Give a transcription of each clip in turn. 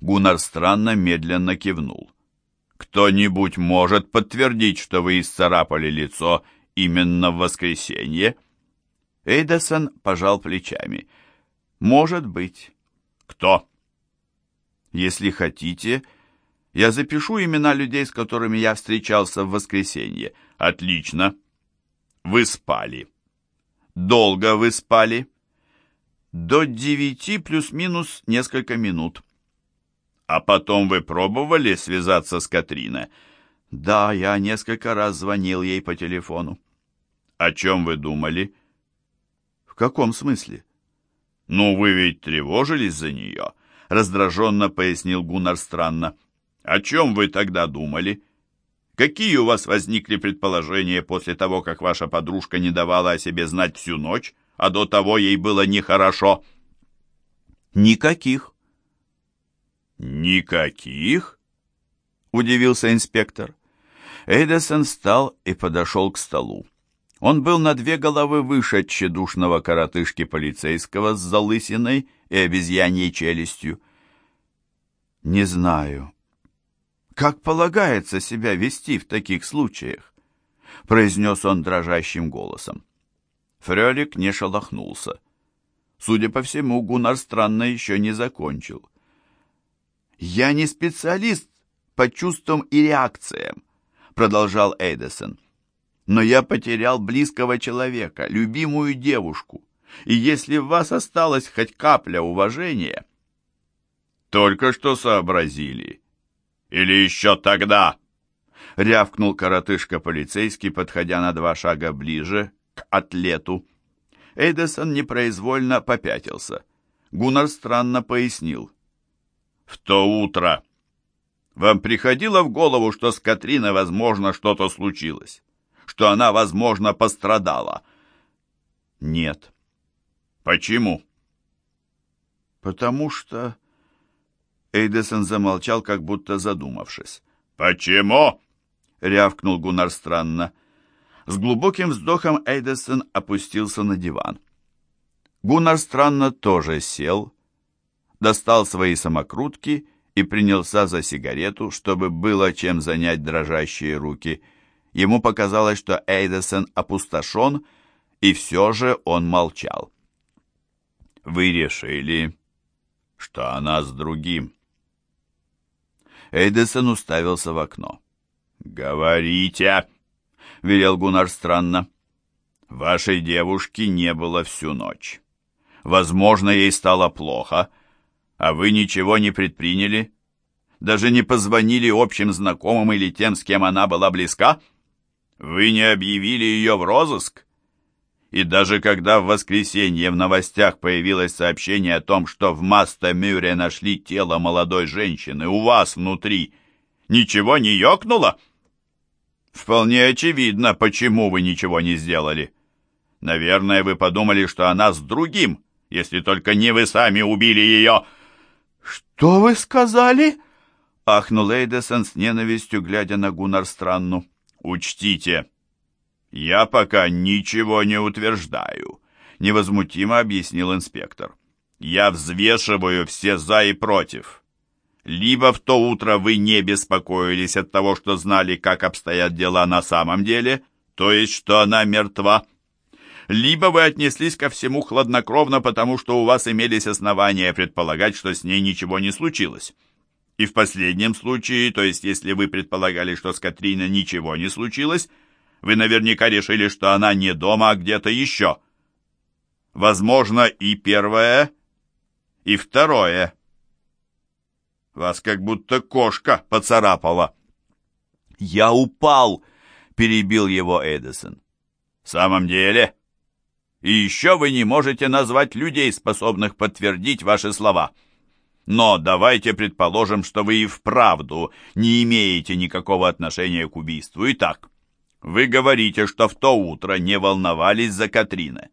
Гуннар странно медленно кивнул. «Кто-нибудь может подтвердить, что вы исцарапали лицо именно в воскресенье?» Эйдесон пожал плечами. «Может быть». «Кто?» «Если хотите, я запишу имена людей, с которыми я встречался в воскресенье». «Отлично. Вы спали». «Долго вы спали?» «До девяти плюс-минус несколько минут». «А потом вы пробовали связаться с Катриной?» «Да, я несколько раз звонил ей по телефону». «О чем вы думали?» «В каком смысле?» «Ну, вы ведь тревожились за нее», — раздраженно пояснил Гуннар странно. «О чем вы тогда думали? Какие у вас возникли предположения после того, как ваша подружка не давала о себе знать всю ночь, а до того ей было нехорошо?» «Никаких». «Никаких?» — удивился инспектор. Эйдесон встал и подошел к столу. Он был на две головы выше тщедушного коротышки полицейского с залысиной и обезьяньей челюстью. «Не знаю, как полагается себя вести в таких случаях?» произнес он дрожащим голосом. Фрелик не шелохнулся. Судя по всему, Гуннар странно еще не закончил. «Я не специалист по чувствам и реакциям», продолжал Эйдесон но я потерял близкого человека, любимую девушку. И если в вас осталась хоть капля уважения... Только что сообразили. Или еще тогда? Рявкнул коротышка полицейский, подходя на два шага ближе к атлету. Эйдесон непроизвольно попятился. Гуннар странно пояснил. В то утро вам приходило в голову, что с Катриной, возможно, что-то случилось? что она, возможно, пострадала. Нет. Почему? Потому что... Эйдесон замолчал, как будто задумавшись. «Почему?» — рявкнул Гуннар странно. С глубоким вздохом Эйдесон опустился на диван. Гуннар странно тоже сел, достал свои самокрутки и принялся за сигарету, чтобы было чем занять дрожащие руки — Ему показалось, что Эйдесон опустошен, и все же он молчал. «Вы решили, что она с другим?» Эйдесон уставился в окно. «Говорите!» — велел Гуннар странно. «Вашей девушки не было всю ночь. Возможно, ей стало плохо, а вы ничего не предприняли? Даже не позвонили общим знакомым или тем, с кем она была близка?» Вы не объявили ее в розыск? И даже когда в воскресенье в новостях появилось сообщение о том, что в Маста-Мюре нашли тело молодой женщины у вас внутри, ничего не ёкнуло? Вполне очевидно, почему вы ничего не сделали. Наверное, вы подумали, что она с другим, если только не вы сами убили ее. «Что вы сказали?» — ахнул Эйдесон с ненавистью, глядя на Гуннар Странну. «Учтите, я пока ничего не утверждаю», — невозмутимо объяснил инспектор. «Я взвешиваю все «за» и «против». Либо в то утро вы не беспокоились от того, что знали, как обстоят дела на самом деле, то есть, что она мертва, либо вы отнеслись ко всему хладнокровно, потому что у вас имелись основания предполагать, что с ней ничего не случилось. И в последнем случае, то есть если вы предполагали, что с Катриной ничего не случилось, вы наверняка решили, что она не дома, а где-то еще. Возможно, и первое, и второе. Вас как будто кошка поцарапала. «Я упал!» — перебил его Эдисон. «В самом деле? И еще вы не можете назвать людей, способных подтвердить ваши слова». Но давайте предположим, что вы и вправду не имеете никакого отношения к убийству. Итак, вы говорите, что в то утро не волновались за Катрина.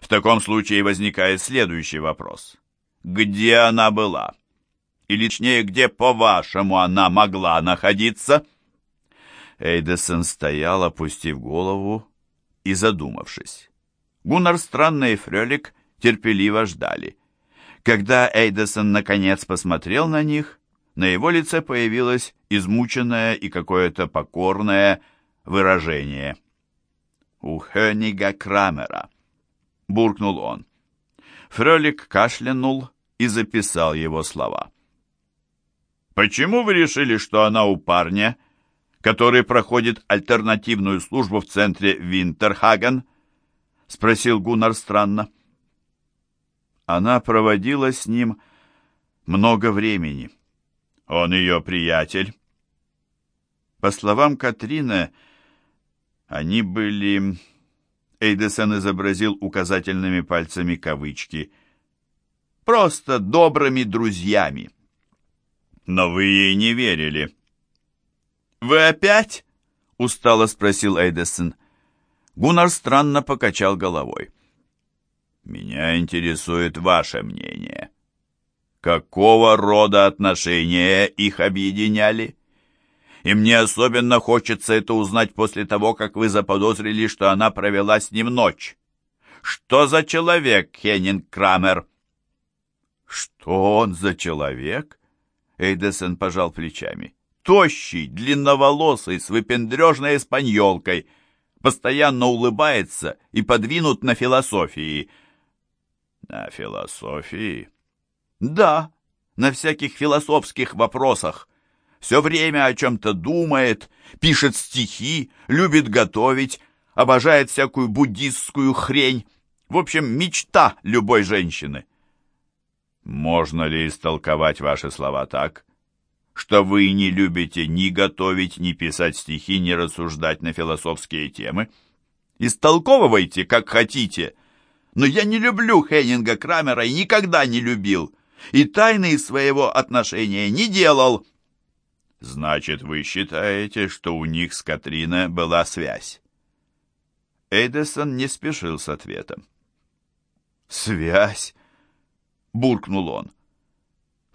В таком случае возникает следующий вопрос. Где она была? Или, точнее, где, по-вашему, она могла находиться? Эйдесон стоял, опустив голову и задумавшись. Гуннар Странный и Фрелик терпеливо ждали. Когда Эйдесон наконец посмотрел на них, на его лице появилось измученное и какое-то покорное выражение. «У Хёнига Крамера», — буркнул он. Фролик кашлянул и записал его слова. «Почему вы решили, что она у парня, который проходит альтернативную службу в центре Винтерхаген?» — спросил Гуннар странно. Она проводила с ним много времени. Он ее приятель. По словам Катрины, они были... Эйдесон изобразил указательными пальцами кавычки. «Просто добрыми друзьями». «Но вы ей не верили». «Вы опять?» — устало спросил Эйдесон. Гуннар странно покачал головой. «Меня интересует ваше мнение. Какого рода отношения их объединяли? И мне особенно хочется это узнать после того, как вы заподозрили, что она провела с ним ночь. Что за человек, Хеннинг Крамер?» «Что он за человек?» Эйдесон пожал плечами. «Тощий, длинноволосый, с выпендрежной испаньолкой, постоянно улыбается и подвинут на философии». На философии? Да, на всяких философских вопросах. Все время о чем-то думает, пишет стихи, любит готовить, обожает всякую буддистскую хрень. В общем, мечта любой женщины. Можно ли истолковать ваши слова так, что вы не любите ни готовить, ни писать стихи, ни рассуждать на философские темы? Истолковывайте, как хотите — но я не люблю Хеннинга Крамера и никогда не любил. И тайны из своего отношения не делал. Значит, вы считаете, что у них с Катрина была связь? Эйдесон не спешил с ответом. «Связь?» — буркнул он.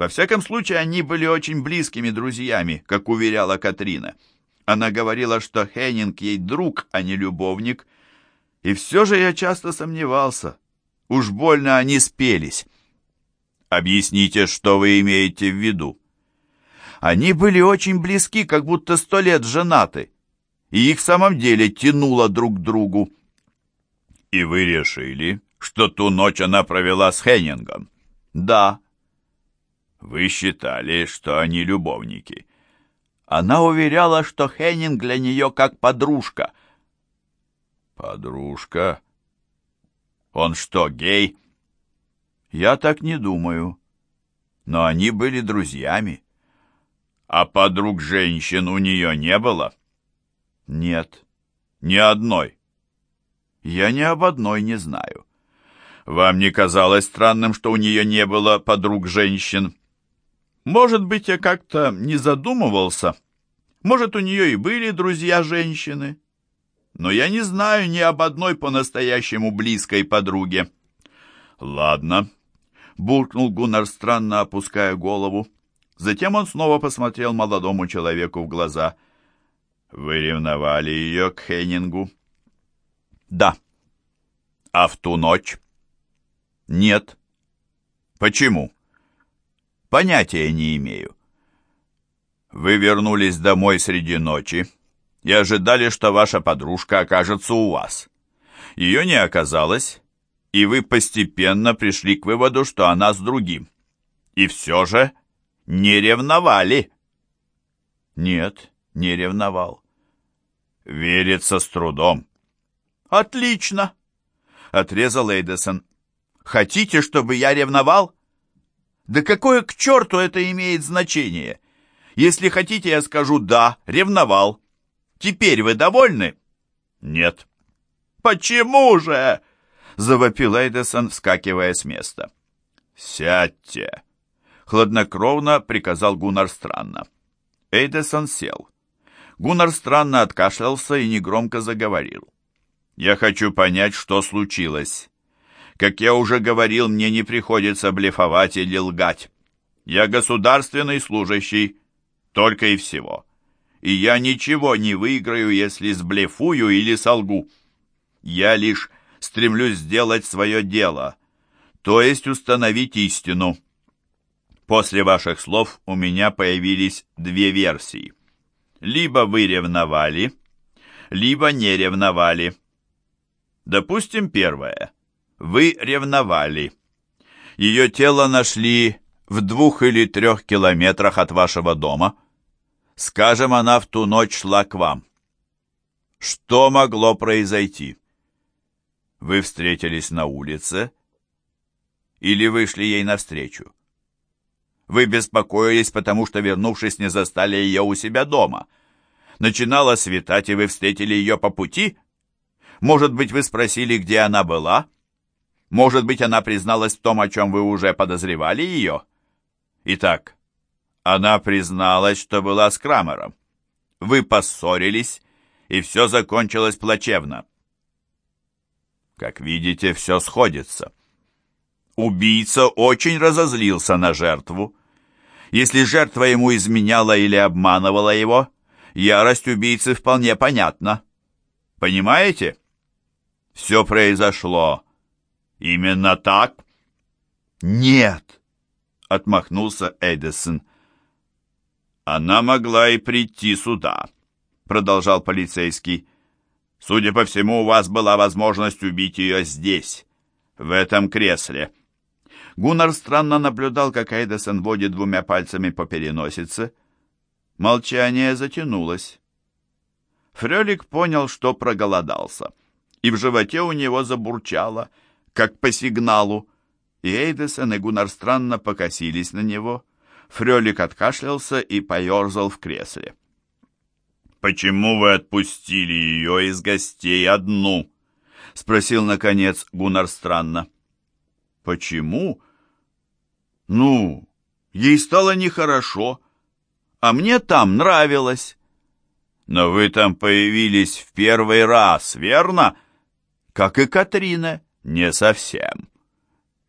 Во всяком случае, они были очень близкими друзьями, как уверяла Катрина. Она говорила, что Хеннинг ей друг, а не любовник — и все же я часто сомневался. Уж больно они спелись. Объясните, что вы имеете в виду. Они были очень близки, как будто сто лет женаты, и их в самом деле тянуло друг к другу. И вы решили, что ту ночь она провела с Хеннингом? Да. Вы считали, что они любовники. Она уверяла, что Хеннинг для нее как подружка, «Подружка? Он что, гей?» «Я так не думаю. Но они были друзьями». «А подруг женщин у нее не было?» «Нет, ни одной». «Я ни об одной не знаю». «Вам не казалось странным, что у нее не было подруг женщин?» «Может быть, я как-то не задумывался. Может, у нее и были друзья женщины» но я не знаю ни об одной по-настоящему близкой подруге». «Ладно», — буркнул Гуннар, странно опуская голову. Затем он снова посмотрел молодому человеку в глаза. «Вы ревновали ее к Хеннингу?» «Да». «А в ту ночь?» «Нет». «Почему?» «Понятия не имею». «Вы вернулись домой среди ночи», и ожидали, что ваша подружка окажется у вас. Ее не оказалось, и вы постепенно пришли к выводу, что она с другим. И все же не ревновали. Нет, не ревновал. Верится с трудом. Отлично, отрезал Эйдесон. Хотите, чтобы я ревновал? Да какое к черту это имеет значение? Если хотите, я скажу «да», ревновал. Теперь вы довольны?» «Нет». «Почему же?» — завопил Эйдесон, вскакивая с места. «Сядьте!» — хладнокровно приказал Гуннар странно. Эйдесон сел. Гуннар странно откашлялся и негромко заговорил. «Я хочу понять, что случилось. Как я уже говорил, мне не приходится блефовать или лгать. Я государственный служащий, только и всего и я ничего не выиграю, если сблефую или солгу. Я лишь стремлюсь сделать свое дело, то есть установить истину. После ваших слов у меня появились две версии. Либо вы ревновали, либо не ревновали. Допустим, первое. Вы ревновали. Ее тело нашли в двух или трех километрах от вашего дома. Скажем, она в ту ночь шла к вам. Что могло произойти? Вы встретились на улице или вышли ей навстречу? Вы беспокоились, потому что, вернувшись, не застали ее у себя дома. Начинало светать, и вы встретили ее по пути? Может быть, вы спросили, где она была? Может быть, она призналась в том, о чем вы уже подозревали ее? Итак, она призналась, что была с Крамером. Вы поссорились, и все закончилось плачевно. Как видите, все сходится. Убийца очень разозлился на жертву. Если жертва ему изменяла или обманывала его, ярость убийцы вполне понятна. Понимаете? Все произошло. Именно так? Нет, отмахнулся Эдисон. Она могла и прийти сюда, продолжал полицейский. Судя по всему, у вас была возможность убить ее здесь, в этом кресле. Гуннар странно наблюдал, как Эйдесон водит двумя пальцами по переносице. Молчание затянулось. Фрелик понял, что проголодался, и в животе у него забурчало, как по сигналу, и Эйдесон и Гуннар странно покосились на него. Фрелик откашлялся и поерзал в кресле. «Почему вы отпустили ее из гостей одну?» — спросил, наконец, Гуннар странно. «Почему?» Ну, ей стало нехорошо, а мне там нравилось. Но вы там появились в первый раз, верно? Как и Катрина. Не совсем.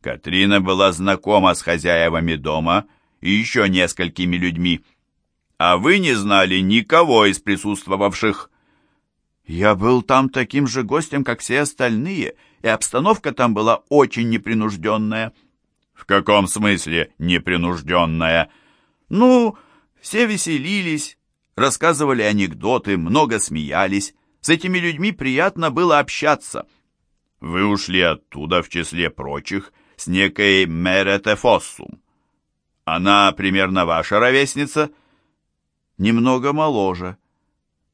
Катрина была знакома с хозяевами дома и еще несколькими людьми. А вы не знали никого из присутствовавших. Я был там таким же гостем, как все остальные, и обстановка там была очень непринужденная. «В каком смысле непринужденная?» «Ну, все веселились, рассказывали анекдоты, много смеялись. С этими людьми приятно было общаться». «Вы ушли оттуда, в числе прочих, с некой Мерете Фоссум. Она примерно ваша ровесница?» «Немного моложе».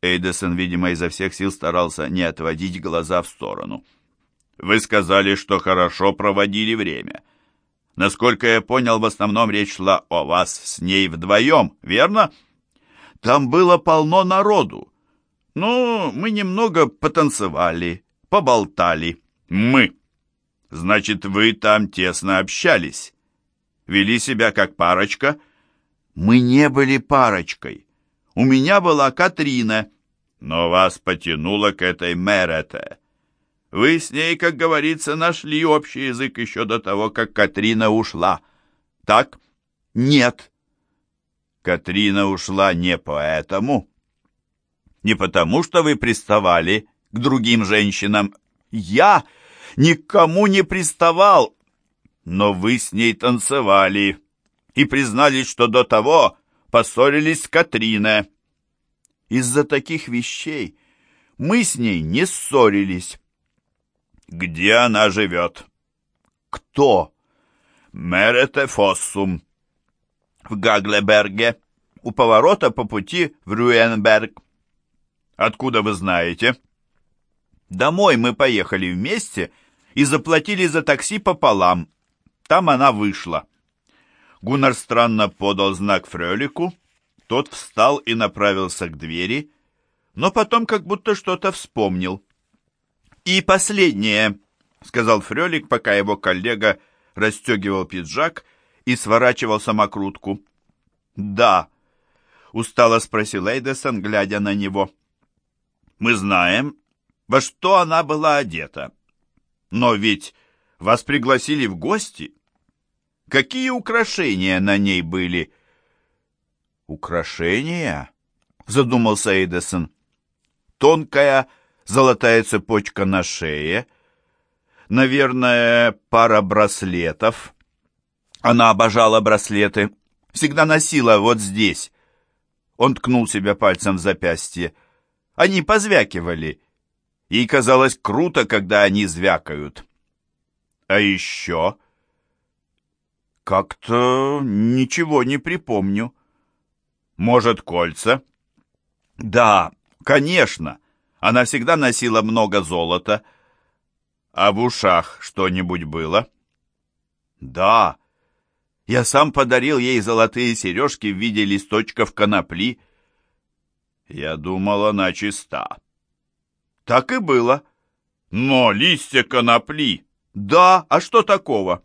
Эйдесон, видимо, изо всех сил старался не отводить глаза в сторону. «Вы сказали, что хорошо проводили время». Насколько я понял, в основном речь шла о вас с ней вдвоем, верно? Там было полно народу. Ну, мы немного потанцевали, поболтали. Мы. Значит, вы там тесно общались. Вели себя как парочка. Мы не были парочкой. У меня была Катрина, но вас потянуло к этой Мерете. Вы с ней, как говорится, нашли общий язык еще до того, как Катрина ушла. Так? Нет. Катрина ушла не поэтому. Не потому, что вы приставали к другим женщинам. Я никому не приставал. Но вы с ней танцевали и признались, что до того поссорились с Катриной. Из-за таких вещей мы с ней не ссорились. Где она живет? Кто? Мерете Фоссум. В Гаглеберге, у поворота по пути в Рюенберг. Откуда вы знаете? Домой мы поехали вместе и заплатили за такси пополам. Там она вышла. Гуннар странно подал знак Фрелику. Тот встал и направился к двери, но потом как будто что-то вспомнил. «И последнее», — сказал Фрелик, пока его коллега расстегивал пиджак и сворачивал самокрутку. «Да», — устало спросил Эйдесон, глядя на него. «Мы знаем, во что она была одета. Но ведь вас пригласили в гости. Какие украшения на ней были?» «Украшения?» — задумался Эйдесон. «Тонкая золотая цепочка на шее, Наверное, пара браслетов. Она обожала браслеты. Всегда носила вот здесь. Он ткнул себя пальцем в запястье. Они позвякивали. Ей казалось круто, когда они звякают. А еще... Как-то ничего не припомню. Может, кольца? Да, конечно. Она всегда носила много золота. А в ушах что-нибудь было? Да. Я сам подарил ей золотые сережки в виде листочков конопли. Я думал, она чиста. Так и было. Но листья конопли... Да, а что такого?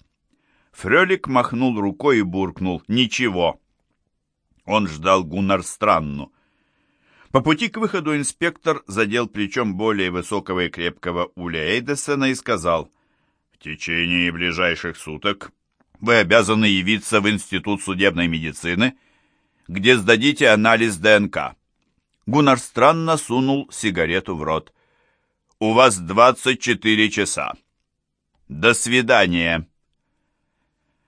Фрелик махнул рукой и буркнул. Ничего. Он ждал Гуннар Странну. По пути к выходу инспектор задел плечом более высокого и крепкого Уля Эйдесона и сказал, «В течение ближайших суток вы обязаны явиться в Институт судебной медицины, где сдадите анализ ДНК». Гуннар странно сунул сигарету в рот. «У вас 24 часа. До свидания».